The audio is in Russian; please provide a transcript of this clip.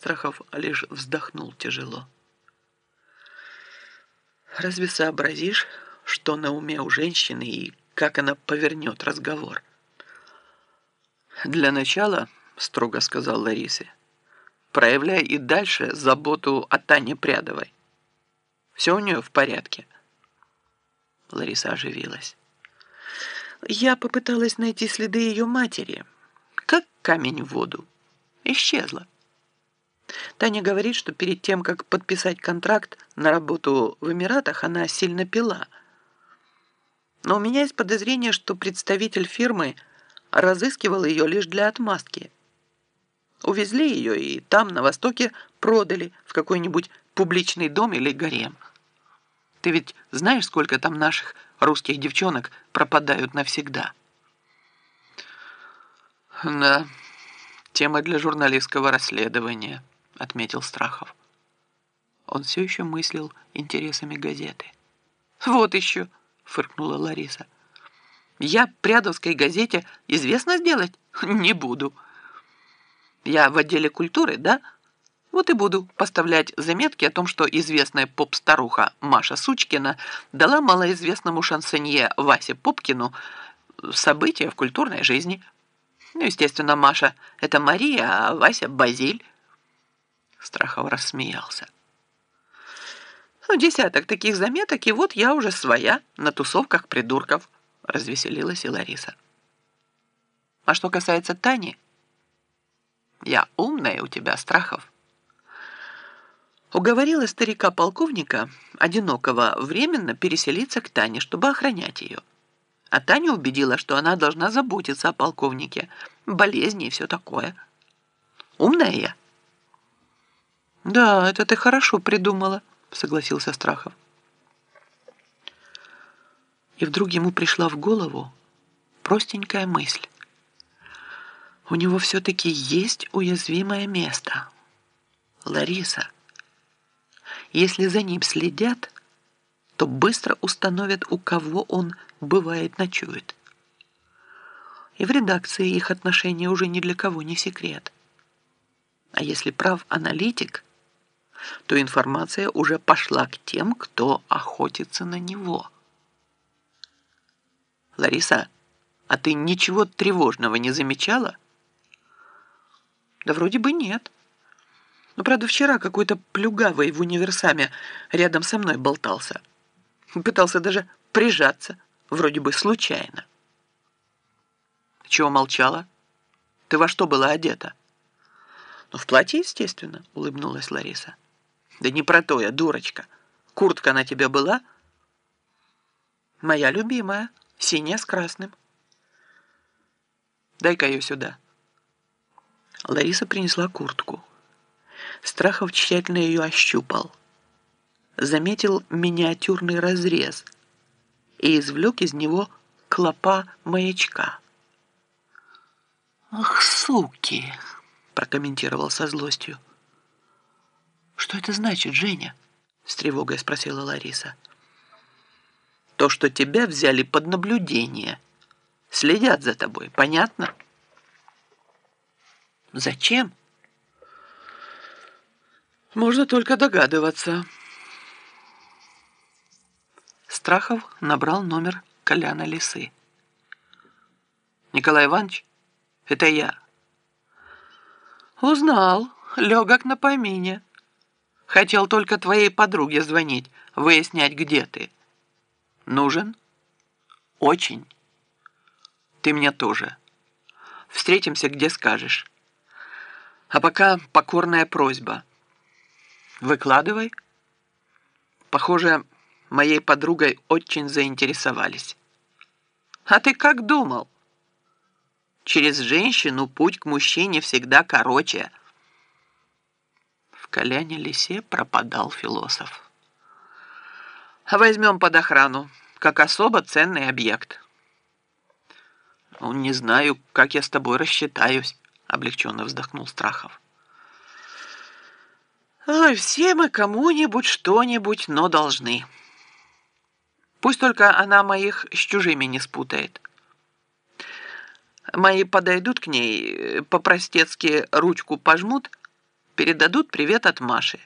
Страхов лишь вздохнул тяжело. Разве сообразишь, что на уме у женщины и как она повернет разговор? Для начала, строго сказал Ларисе, проявляй и дальше заботу о Тане Прядовой. Все у нее в порядке. Лариса оживилась. Я попыталась найти следы ее матери, как камень в воду. Исчезла. Таня говорит, что перед тем, как подписать контракт на работу в Эмиратах, она сильно пила. Но у меня есть подозрение, что представитель фирмы разыскивал ее лишь для отмазки. Увезли ее и там, на Востоке, продали в какой-нибудь публичный дом или гарем. Ты ведь знаешь, сколько там наших русских девчонок пропадают навсегда? Да, тема для журналистского расследования, отметил Страхов. Он все еще мыслил интересами газеты. Вот еще, фыркнула Лариса. Я Прядовской газете известно сделать не буду. Я в отделе культуры, да? Вот и буду поставлять заметки о том, что известная поп-старуха Маша Сучкина дала малоизвестному шансонье Васе Попкину события в культурной жизни. Ну, естественно, Маша – это Мария, а Вася – Базиль. Страхов рассмеялся. Ну, десяток таких заметок, и вот я уже своя на тусовках придурков, развеселилась и Лариса. А что касается Тани, я умная у тебя, Страхов. Уговорила старика-полковника, одинокого, временно переселиться к Тане, чтобы охранять ее. А Таня убедила, что она должна заботиться о полковнике, болезни и все такое. Умная я. «Да, это ты хорошо придумала», — согласился Страхов. И вдруг ему пришла в голову простенькая мысль. У него все-таки есть уязвимое место. Лариса — если за ним следят, то быстро установят, у кого он бывает ночует. И в редакции их отношения уже ни для кого не секрет. А если прав аналитик, то информация уже пошла к тем, кто охотится на него. Лариса, а ты ничего тревожного не замечала? Да вроде бы нет. Но, правда, вчера какой-то плюгавый в универсаме рядом со мной болтался. Пытался даже прижаться, вроде бы случайно. Чего молчала? Ты во что была одета? Ну, в платье, естественно, улыбнулась Лариса. Да не про то я, дурочка. Куртка на тебе была? Моя любимая, синяя с красным. Дай-ка ее сюда. Лариса принесла куртку. Страхов тщательно ее ощупал. Заметил миниатюрный разрез и извлек из него клопа маячка. «Ах, суки!» – прокомментировал со злостью. «Что это значит, Женя?» – с тревогой спросила Лариса. «То, что тебя взяли под наблюдение. Следят за тобой, понятно?» «Зачем?» Можно только догадываться. Страхов набрал номер Коляна Лисы. Николай Иванович, это я. Узнал, легок на помине. Хотел только твоей подруге звонить, выяснять, где ты. Нужен? Очень. Ты мне тоже. Встретимся, где скажешь. А пока покорная просьба – Выкладывай. Похоже, моей подругой очень заинтересовались. А ты как думал? Через женщину путь к мужчине всегда короче. Коляне лисе пропадал философ. Возьмем под охрану, как особо ценный объект. Ну, не знаю, как я с тобой рассчитаюсь, облегченно вздохнул Страхов. Ой, все мы кому-нибудь что-нибудь, но должны. Пусть только она моих с чужими не спутает. Мои подойдут к ней, по-простецки ручку пожмут, Передадут привет от Маши.